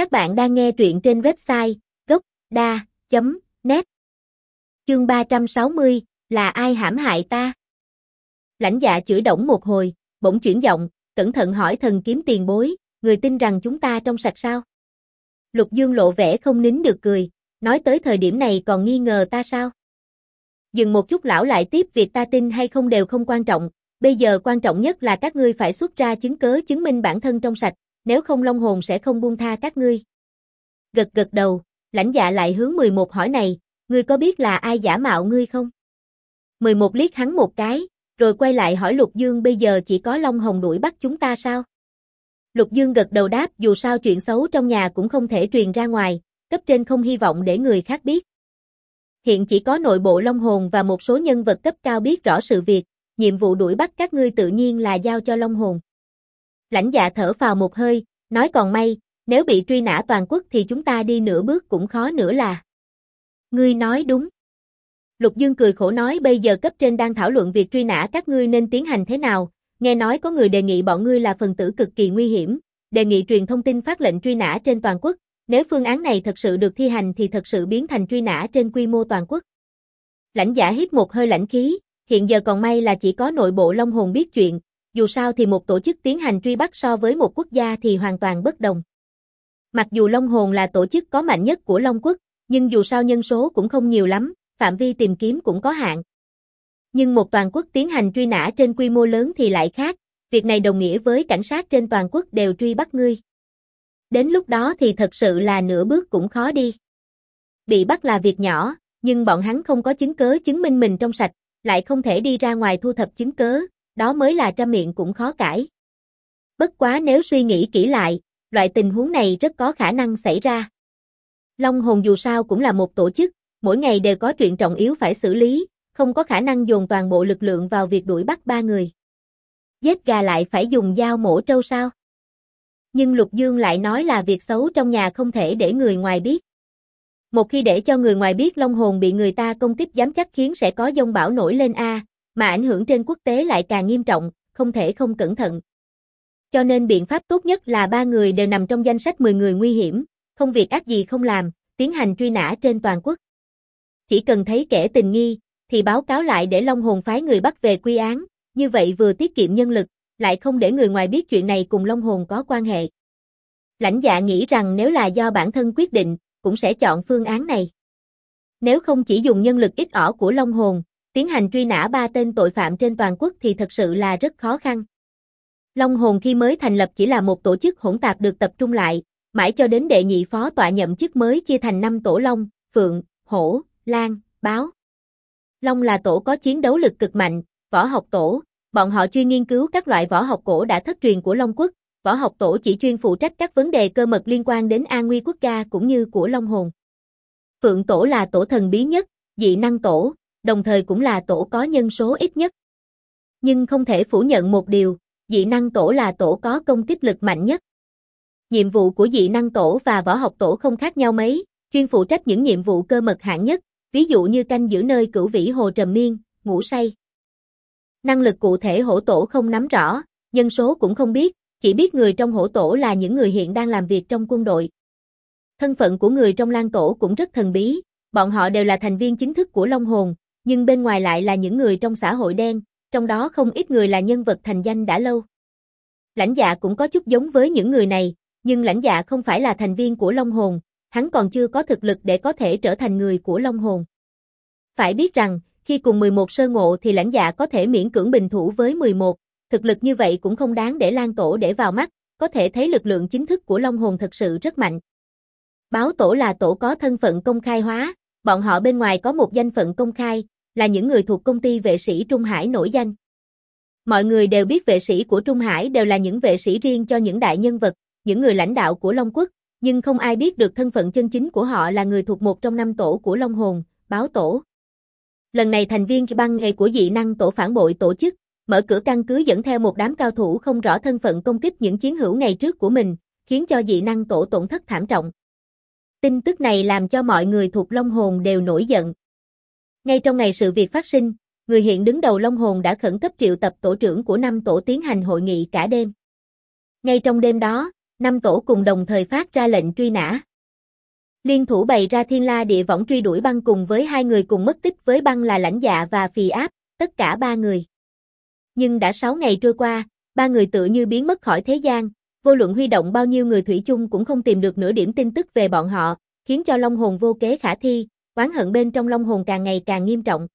Các bạn đang nghe truyện trên website gốc.da.net Chương 360, là ai hãm hại ta? Lãnh dạ chửi động một hồi, bỗng chuyển giọng, cẩn thận hỏi thần kiếm tiền bối, người tin rằng chúng ta trong sạch sao? Lục Dương lộ vẻ không nín được cười, nói tới thời điểm này còn nghi ngờ ta sao? Dừng một chút lão lại tiếp việc ta tin hay không đều không quan trọng, bây giờ quan trọng nhất là các ngươi phải xuất ra chứng cớ chứng minh bản thân trong sạch, nếu không Long Hồn sẽ không buông tha các ngươi. Gật gật đầu, lãnh dạ lại hướng 11 hỏi này, ngươi có biết là ai giả mạo ngươi không? 11 liếc hắn một cái, rồi quay lại hỏi Lục Dương bây giờ chỉ có Long Hồng đuổi bắt chúng ta sao? Lục Dương gật đầu đáp dù sao chuyện xấu trong nhà cũng không thể truyền ra ngoài, cấp trên không hy vọng để người khác biết. Hiện chỉ có nội bộ Long Hồn và một số nhân vật cấp cao biết rõ sự việc, nhiệm vụ đuổi bắt các ngươi tự nhiên là giao cho Long Hồn. Lãnh dạ thở vào một hơi, nói còn may, nếu bị truy nã toàn quốc thì chúng ta đi nửa bước cũng khó nữa là. Ngươi nói đúng. Lục Dương cười khổ nói bây giờ cấp trên đang thảo luận việc truy nã các ngươi nên tiến hành thế nào, nghe nói có người đề nghị bọn ngươi là phần tử cực kỳ nguy hiểm, đề nghị truyền thông tin phát lệnh truy nã trên toàn quốc, nếu phương án này thật sự được thi hành thì thật sự biến thành truy nã trên quy mô toàn quốc. Lãnh giả hít một hơi lãnh khí, hiện giờ còn may là chỉ có nội bộ Long Hồn biết chuyện, dù sao thì một tổ chức tiến hành truy bắt so với một quốc gia thì hoàn toàn bất đồng. Mặc dù Long Hồn là tổ chức có mạnh nhất của Long Quốc, nhưng dù sao nhân số cũng không nhiều lắm, phạm vi tìm kiếm cũng có hạn. Nhưng một toàn quốc tiến hành truy nã trên quy mô lớn thì lại khác, việc này đồng nghĩa với cảnh sát trên toàn quốc đều truy bắt ngươi. Đến lúc đó thì thật sự là nửa bước cũng khó đi. Bị bắt là việc nhỏ, nhưng bọn hắn không có chứng cớ chứng minh mình trong sạch, lại không thể đi ra ngoài thu thập chứng cớ, đó mới là trăm miệng cũng khó cãi. Bất quá nếu suy nghĩ kỹ lại, loại tình huống này rất có khả năng xảy ra. Long hồn dù sao cũng là một tổ chức, mỗi ngày đều có chuyện trọng yếu phải xử lý, không có khả năng dồn toàn bộ lực lượng vào việc đuổi bắt ba người. Giết gà lại phải dùng dao mổ trâu sao? Nhưng Lục Dương lại nói là việc xấu trong nhà không thể để người ngoài biết. Một khi để cho người ngoài biết Long hồn bị người ta công kích dám chắc khiến sẽ có dông bão nổi lên A, mà ảnh hưởng trên quốc tế lại càng nghiêm trọng, không thể không cẩn thận. Cho nên biện pháp tốt nhất là ba người đều nằm trong danh sách 10 người nguy hiểm, không việc ác gì không làm, tiến hành truy nã trên toàn quốc. Chỉ cần thấy kẻ tình nghi, thì báo cáo lại để Long Hồn phái người bắt về quy án, như vậy vừa tiết kiệm nhân lực, lại không để người ngoài biết chuyện này cùng Long Hồn có quan hệ. Lãnh dạ nghĩ rằng nếu là do bản thân quyết định, cũng sẽ chọn phương án này. Nếu không chỉ dùng nhân lực ít ỏi của Long Hồn, tiến hành truy nã ba tên tội phạm trên toàn quốc thì thật sự là rất khó khăn. Long Hồn khi mới thành lập chỉ là một tổ chức hỗn tạp được tập trung lại, mãi cho đến đệ nhị phó tọa nhậm chức mới chia thành năm tổ Long, Phượng, Hổ, Lan, Báo. Long là tổ có chiến đấu lực cực mạnh, võ học tổ, bọn họ chuyên nghiên cứu các loại võ học cổ đã thất truyền của Long Quốc, võ học tổ chỉ chuyên phụ trách các vấn đề cơ mật liên quan đến an nguy quốc gia cũng như của Long Hồn. Phượng tổ là tổ thần bí nhất, dị năng tổ, đồng thời cũng là tổ có nhân số ít nhất. Nhưng không thể phủ nhận một điều, dị năng tổ là tổ có công kích lực mạnh nhất. Nhiệm vụ của dị năng tổ và võ học tổ không khác nhau mấy, chuyên phụ trách những nhiệm vụ cơ mật hạng nhất, ví dụ như canh giữ nơi cửu vĩ hồ trầm miên, ngủ say. Năng lực cụ thể hổ tổ không nắm rõ, nhân số cũng không biết, chỉ biết người trong hổ tổ là những người hiện đang làm việc trong quân đội. Thân phận của người trong lan tổ cũng rất thần bí, bọn họ đều là thành viên chính thức của Long Hồn, nhưng bên ngoài lại là những người trong xã hội đen, trong đó không ít người là nhân vật thành danh đã lâu. Lãnh dạ cũng có chút giống với những người này, nhưng lãnh dạ không phải là thành viên của Long Hồn, hắn còn chưa có thực lực để có thể trở thành người của Long Hồn. Phải biết rằng, khi cùng 11 sơ ngộ thì lãnh dạ có thể miễn cưỡng bình thủ với 11, thực lực như vậy cũng không đáng để lan tổ để vào mắt, có thể thấy lực lượng chính thức của Long Hồn thật sự rất mạnh. Báo tổ là tổ có thân phận công khai hóa, bọn họ bên ngoài có một danh phận công khai, là những người thuộc công ty vệ sĩ Trung Hải nổi danh. Mọi người đều biết vệ sĩ của Trung Hải đều là những vệ sĩ riêng cho những đại nhân vật, những người lãnh đạo của Long Quốc, nhưng không ai biết được thân phận chân chính của họ là người thuộc một trong năm tổ của Long Hồn, báo tổ. Lần này thành viên băng nghề của dị năng tổ phản bội tổ chức, mở cửa căn cứ dẫn theo một đám cao thủ không rõ thân phận công kích những chiến hữu ngày trước của mình, khiến cho dị năng tổ tổn thất thảm trọng. Tin tức này làm cho mọi người thuộc Long Hồn đều nổi giận. Ngay trong ngày sự việc phát sinh, người hiện đứng đầu Long Hồn đã khẩn cấp triệu tập tổ trưởng của năm tổ tiến hành hội nghị cả đêm. Ngay trong đêm đó, năm tổ cùng đồng thời phát ra lệnh truy nã. Liên thủ bày ra thiên la địa võng truy đuổi băng cùng với hai người cùng mất tích với băng là lãnh dạ và phì áp, tất cả ba người. Nhưng đã sáu ngày trôi qua, ba người tự như biến mất khỏi thế gian, vô luận huy động bao nhiêu người thủy chung cũng không tìm được nửa điểm tin tức về bọn họ, khiến cho Long hồn vô kế khả thi, oán hận bên trong Long hồn càng ngày càng nghiêm trọng.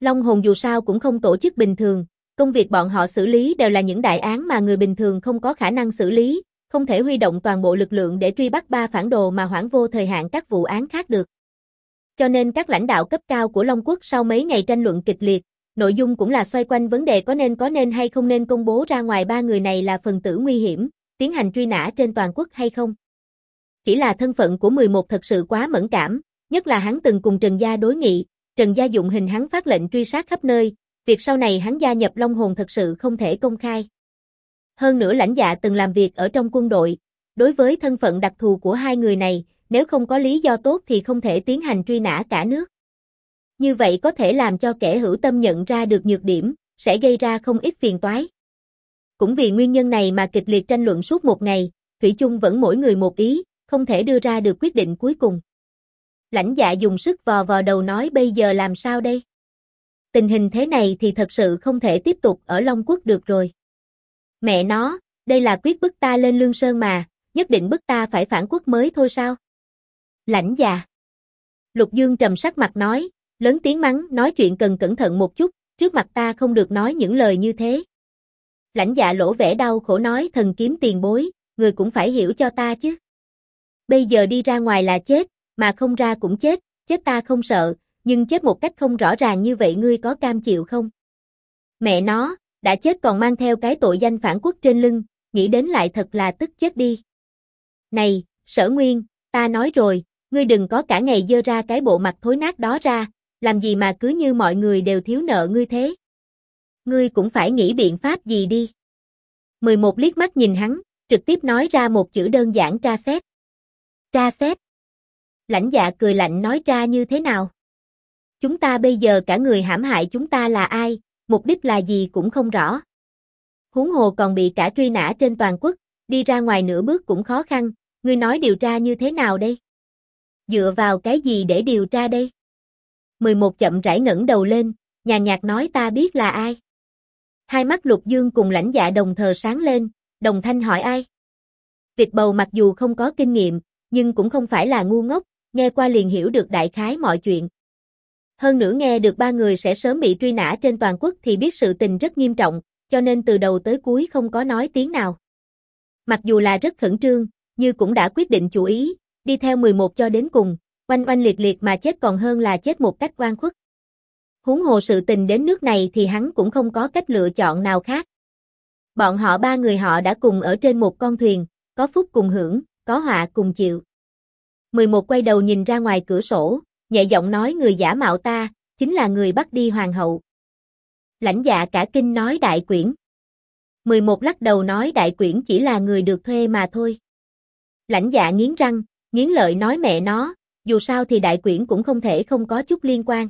Long hồn dù sao cũng không tổ chức bình thường, công việc bọn họ xử lý đều là những đại án mà người bình thường không có khả năng xử lý, không thể huy động toàn bộ lực lượng để truy bắt ba phản đồ mà hoãn vô thời hạn các vụ án khác được. Cho nên các lãnh đạo cấp cao của Long Quốc sau mấy ngày tranh luận kịch liệt, nội dung cũng là xoay quanh vấn đề có nên có nên hay không nên công bố ra ngoài ba người này là phần tử nguy hiểm, tiến hành truy nã trên toàn quốc hay không. Chỉ là thân phận của 11 thật sự quá mẫn cảm, nhất là hắn từng cùng Trần Gia đối nghị, Trần Gia dụng hình hắn phát lệnh truy sát khắp nơi, việc sau này hắn gia nhập Long Hồn thật sự không thể công khai. Hơn nữa lãnh dạ từng làm việc ở trong quân đội, đối với thân phận đặc thù của hai người này, nếu không có lý do tốt thì không thể tiến hành truy nã cả nước. Như vậy có thể làm cho kẻ hữu tâm nhận ra được nhược điểm, sẽ gây ra không ít phiền toái. Cũng vì nguyên nhân này mà kịch liệt tranh luận suốt một ngày, Thủy chung vẫn mỗi người một ý, không thể đưa ra được quyết định cuối cùng. Lãnh dạ dùng sức vò vò đầu nói bây giờ làm sao đây? Tình hình thế này thì thật sự không thể tiếp tục ở Long Quốc được rồi. Mẹ nó, đây là quyết bức ta lên lương sơn mà, nhất định bức ta phải phản quốc mới thôi sao? Lãnh dạ. Lục Dương trầm sắc mặt nói, lớn tiếng mắng, nói chuyện cần cẩn thận một chút, trước mặt ta không được nói những lời như thế. Lãnh dạ lỗ vẻ đau khổ nói thần kiếm tiền bối, người cũng phải hiểu cho ta chứ. Bây giờ đi ra ngoài là chết, mà không ra cũng chết, chết ta không sợ, nhưng chết một cách không rõ ràng như vậy ngươi có cam chịu không? Mẹ nó, đã chết còn mang theo cái tội danh phản quốc trên lưng, nghĩ đến lại thật là tức chết đi. Này, sở nguyên, ta nói rồi, ngươi đừng có cả ngày dơ ra cái bộ mặt thối nát đó ra, làm gì mà cứ như mọi người đều thiếu nợ ngươi thế. Ngươi cũng phải nghĩ biện pháp gì đi. 11 liếc mắt nhìn hắn, trực tiếp nói ra một chữ đơn giản tra xét. Tra xét. Lãnh dạ cười lạnh nói ra như thế nào? Chúng ta bây giờ cả người hãm hại chúng ta là ai, mục đích là gì cũng không rõ. Huống hồ còn bị cả truy nã trên toàn quốc, đi ra ngoài nửa bước cũng khó khăn, ngươi nói điều tra như thế nào đây? Dựa vào cái gì để điều tra đây? 11 chậm rãi ngẩng đầu lên, nhàn nhạt nói ta biết là ai. Hai mắt lục dương cùng lãnh dạ đồng thờ sáng lên, đồng thanh hỏi ai? Vịt bầu mặc dù không có kinh nghiệm, nhưng cũng không phải là ngu ngốc, nghe qua liền hiểu được đại khái mọi chuyện. Hơn nữa nghe được ba người sẽ sớm bị truy nã trên toàn quốc thì biết sự tình rất nghiêm trọng, cho nên từ đầu tới cuối không có nói tiếng nào. Mặc dù là rất khẩn trương, như cũng đã quyết định chủ ý, đi theo 11 cho đến cùng, oanh oanh liệt liệt mà chết còn hơn là chết một cách oan khuất. Huống hồ sự tình đến nước này thì hắn cũng không có cách lựa chọn nào khác. Bọn họ ba người họ đã cùng ở trên một con thuyền, có phúc cùng hưởng, có họa cùng chịu. 11 quay đầu nhìn ra ngoài cửa sổ, nhẹ giọng nói người giả mạo ta, chính là người bắt đi hoàng hậu. Lãnh dạ cả kinh nói đại quyển. 11 lắc đầu nói đại quyển chỉ là người được thuê mà thôi. Lãnh dạ nghiến răng, nghiến lợi nói mẹ nó, dù sao thì đại quyển cũng không thể không có chút liên quan.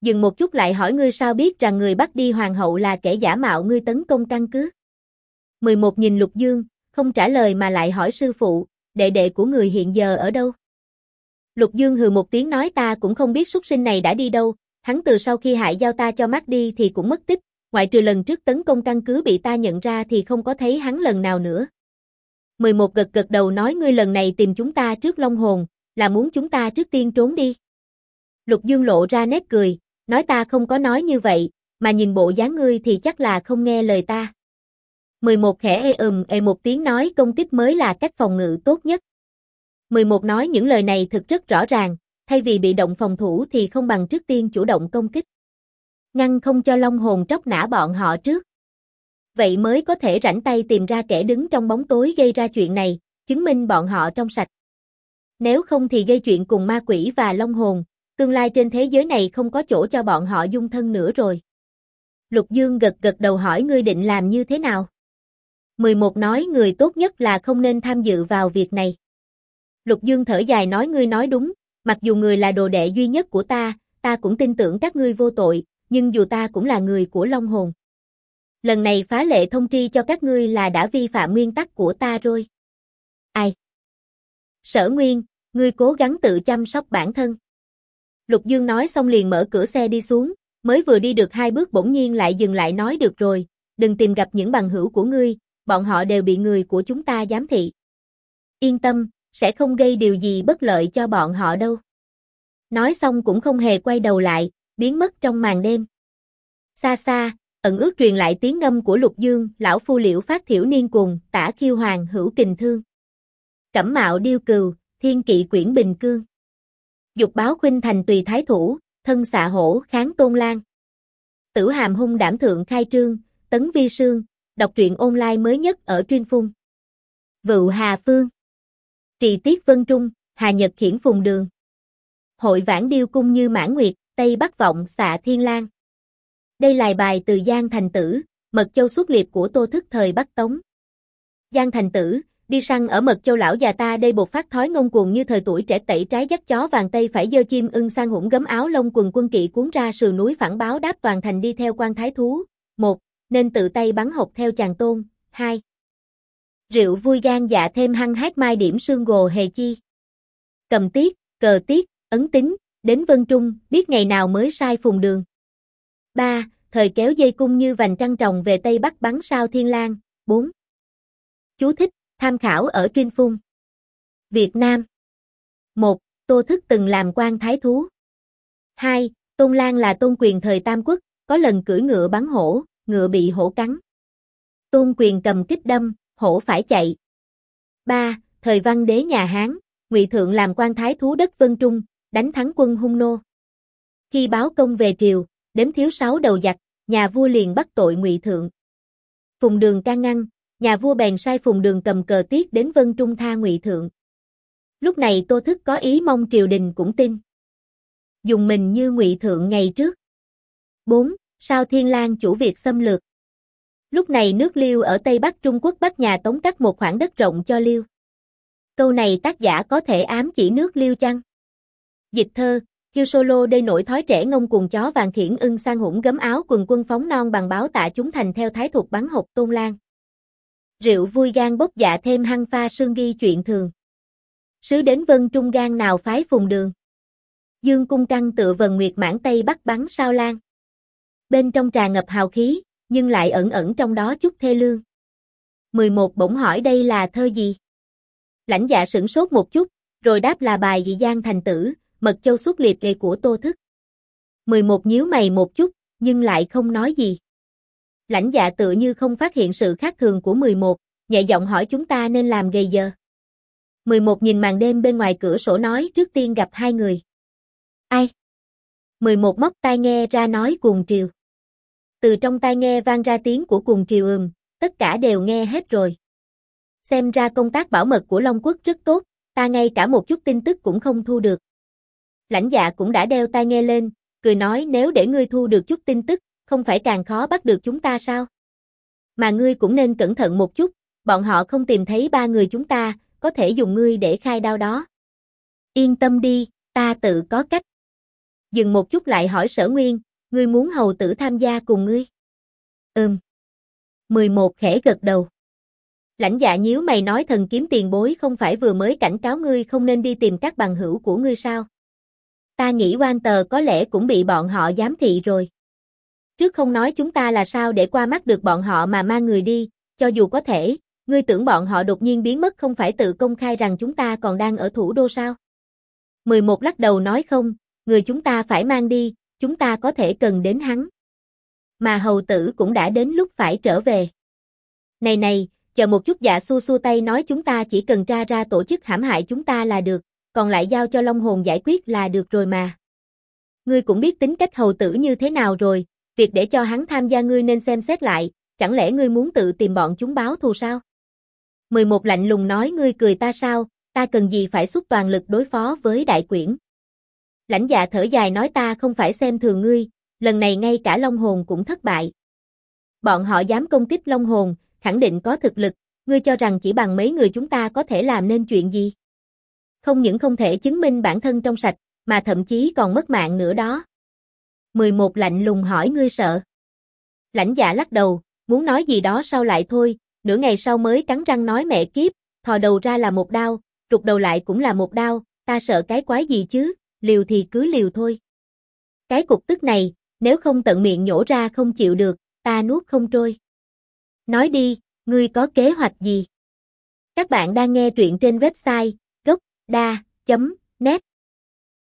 Dừng một chút lại hỏi ngươi sao biết rằng người bắt đi hoàng hậu là kẻ giả mạo ngươi tấn công căn cứ. 11 nhìn Lục Dương, không trả lời mà lại hỏi sư phụ, đệ đệ của người hiện giờ ở đâu? Lục Dương hừ một tiếng nói ta cũng không biết súc sinh này đã đi đâu, hắn từ sau khi hại giao ta cho mắt đi thì cũng mất tích, ngoại trừ lần trước tấn công căn cứ bị ta nhận ra thì không có thấy hắn lần nào nữa. 11 gật gật đầu nói ngươi lần này tìm chúng ta trước Long Hồn, là muốn chúng ta trước tiên trốn đi. Lục Dương lộ ra nét cười, nói ta không có nói như vậy, mà nhìn bộ dáng ngươi thì chắc là không nghe lời ta. 11 khẽ ê ừm ê một tiếng nói công kích mới là cách phòng ngự tốt nhất. 11 nói những lời này thực rất rõ ràng, thay vì bị động phòng thủ thì không bằng trước tiên chủ động công kích. Ngăn không cho Long hồn tróc nã bọn họ trước. Vậy mới có thể rảnh tay tìm ra kẻ đứng trong bóng tối gây ra chuyện này, chứng minh bọn họ trong sạch. Nếu không thì gây chuyện cùng ma quỷ và Long hồn, tương lai trên thế giới này không có chỗ cho bọn họ dung thân nữa rồi. Lục Dương gật gật đầu hỏi ngươi định làm như thế nào? 11 nói người tốt nhất là không nên tham dự vào việc này. Lục Dương thở dài nói ngươi nói đúng, mặc dù người là đồ đệ duy nhất của ta, ta cũng tin tưởng các ngươi vô tội, nhưng dù ta cũng là người của Long Hồn. Lần này phá lệ thông tri cho các ngươi là đã vi phạm nguyên tắc của ta rồi. Ai? Sở Nguyên, ngươi cố gắng tự chăm sóc bản thân. Lục Dương nói xong liền mở cửa xe đi xuống, mới vừa đi được hai bước bỗng nhiên lại dừng lại nói được rồi, đừng tìm gặp những bằng hữu của ngươi, bọn họ đều bị người của chúng ta giám thị. Yên tâm, sẽ không gây điều gì bất lợi cho bọn họ đâu. Nói xong cũng không hề quay đầu lại, biến mất trong màn đêm. Xa xa, ẩn ước truyền lại tiếng ngâm của Lục Dương, lão phu liễu phát thiểu niên cùng, tả khiêu hoàng hữu kình thương. Cẩm mạo điêu cừu, thiên kỵ quyển bình cương. Dục báo khuynh thành tùy thái thủ, thân xạ hổ kháng tôn lan. Tử hàm hung đảm thượng khai trương, tấn vi sương, đọc truyện online mới nhất ở Truyên Phung. Vựu Hà Phương Trì Tiết Vân Trung, Hà Nhật Khiển Phùng Đường Hội vãn điêu cung như mãn nguyệt, Tây Bắc Vọng xạ Thiên lang Đây là bài từ Giang Thành Tử, Mật Châu xuất liệp của Tô Thức thời Bắc Tống. Giang Thành Tử, đi săn ở Mật Châu lão già ta đây bột phát thói ngông cuồng như thời tuổi trẻ tẩy trái dắt chó vàng tây phải dơ chim ưng sang hủng gấm áo lông quần quân kỵ cuốn ra sườn núi phản báo đáp toàn thành đi theo quan thái thú. Một, nên tự tay bắn hộp theo chàng tôn. 2. Rượu vui gan dạ thêm hăng hát mai điểm sương gồ hề chi. Cầm tiết, cờ tiết, ấn tính, đến Vân Trung, biết ngày nào mới sai phùng đường. 3. Thời kéo dây cung như vành trăng trồng về Tây Bắc bắn sao thiên lang. 4. Chú thích, tham khảo ở Truyên Phung. Việt Nam 1. Tô Thức từng làm quan thái thú. 2. Tôn Lan là tôn quyền thời Tam Quốc, có lần cưỡi ngựa bắn hổ, ngựa bị hổ cắn. Tôn quyền cầm kích đâm, hổ phải chạy. 3. Thời văn đế nhà Hán, Ngụy Thượng làm quan thái thú đất Vân Trung, đánh thắng quân hung nô. Khi báo công về triều, đếm thiếu sáu đầu giặc, nhà vua liền bắt tội Ngụy Thượng. Phùng Đường can ngăn, nhà vua bèn sai Phùng Đường cầm cờ tiết đến Vân Trung tha Ngụy Thượng. Lúc này Tô Thức có ý mong triều đình cũng tin. Dùng mình như Ngụy Thượng ngày trước. 4 sao Thiên Lang chủ việc xâm lược. Lúc này nước Liêu ở Tây Bắc Trung Quốc bắt nhà Tống cắt một khoảng đất rộng cho Liêu. Câu này tác giả có thể ám chỉ nước Liêu chăng? Dịch thơ, Kiêu Solo đây nổi thói trẻ ngông cuồng chó vàng khiển ưng sang hủng gấm áo quần quân phóng non bằng báo tạ chúng thành theo thái thuật bắn hộp tôn lan. Rượu vui gan bốc dạ thêm hăng pha sương ghi chuyện thường. Sứ đến vân trung gan nào phái phùng đường. Dương cung căng tựa vần nguyệt mãn tây bắc bắn sao lan bên trong trà ngập hào khí, nhưng lại ẩn ẩn trong đó chút thê lương. 11 bỗng hỏi đây là thơ gì? Lãnh dạ sửng sốt một chút, rồi đáp là bài dị gian thành tử, mật châu xuất liệt kề của tô thức. 11 nhíu mày một chút, nhưng lại không nói gì. Lãnh dạ tự như không phát hiện sự khác thường của 11, nhẹ giọng hỏi chúng ta nên làm gầy giờ. 11 nhìn màn đêm bên ngoài cửa sổ nói trước tiên gặp hai người. Ai? 11 móc tai nghe ra nói cuồng triều. Từ trong tai nghe vang ra tiếng của cùng triều ừm, tất cả đều nghe hết rồi. Xem ra công tác bảo mật của Long Quốc rất tốt, ta ngay cả một chút tin tức cũng không thu được. Lãnh dạ cũng đã đeo tai nghe lên, cười nói nếu để ngươi thu được chút tin tức, không phải càng khó bắt được chúng ta sao? Mà ngươi cũng nên cẩn thận một chút, bọn họ không tìm thấy ba người chúng ta, có thể dùng ngươi để khai đao đó. Yên tâm đi, ta tự có cách. Dừng một chút lại hỏi sở nguyên, ngươi muốn hầu tử tham gia cùng ngươi? Ừm. 11 khẽ gật đầu. Lãnh dạ nhíu mày nói thần kiếm tiền bối không phải vừa mới cảnh cáo ngươi không nên đi tìm các bằng hữu của ngươi sao? Ta nghĩ quan tờ có lẽ cũng bị bọn họ giám thị rồi. Trước không nói chúng ta là sao để qua mắt được bọn họ mà mang người đi, cho dù có thể, ngươi tưởng bọn họ đột nhiên biến mất không phải tự công khai rằng chúng ta còn đang ở thủ đô sao? 11 lắc đầu nói không, người chúng ta phải mang đi, chúng ta có thể cần đến hắn. Mà hầu tử cũng đã đến lúc phải trở về. Này này, chờ một chút dạ xua xua tay nói chúng ta chỉ cần tra ra tổ chức hãm hại chúng ta là được, còn lại giao cho Long Hồn giải quyết là được rồi mà. Ngươi cũng biết tính cách hầu tử như thế nào rồi, việc để cho hắn tham gia ngươi nên xem xét lại, chẳng lẽ ngươi muốn tự tìm bọn chúng báo thù sao? 11 lạnh lùng nói ngươi cười ta sao, ta cần gì phải xuất toàn lực đối phó với đại quyển. Lãnh dạ thở dài nói ta không phải xem thường ngươi, lần này ngay cả Long Hồn cũng thất bại. Bọn họ dám công kích Long Hồn, khẳng định có thực lực, ngươi cho rằng chỉ bằng mấy người chúng ta có thể làm nên chuyện gì. Không những không thể chứng minh bản thân trong sạch, mà thậm chí còn mất mạng nữa đó. 11 lạnh lùng hỏi ngươi sợ. Lãnh dạ lắc đầu, muốn nói gì đó sau lại thôi, nửa ngày sau mới cắn răng nói mẹ kiếp, thò đầu ra là một đau, trục đầu lại cũng là một đau. ta sợ cái quái gì chứ, liều thì cứ liều thôi. Cái cục tức này, nếu không tận miệng nhổ ra không chịu được, ta nuốt không trôi. Nói đi, ngươi có kế hoạch gì? Các bạn đang nghe truyện trên website gocda.net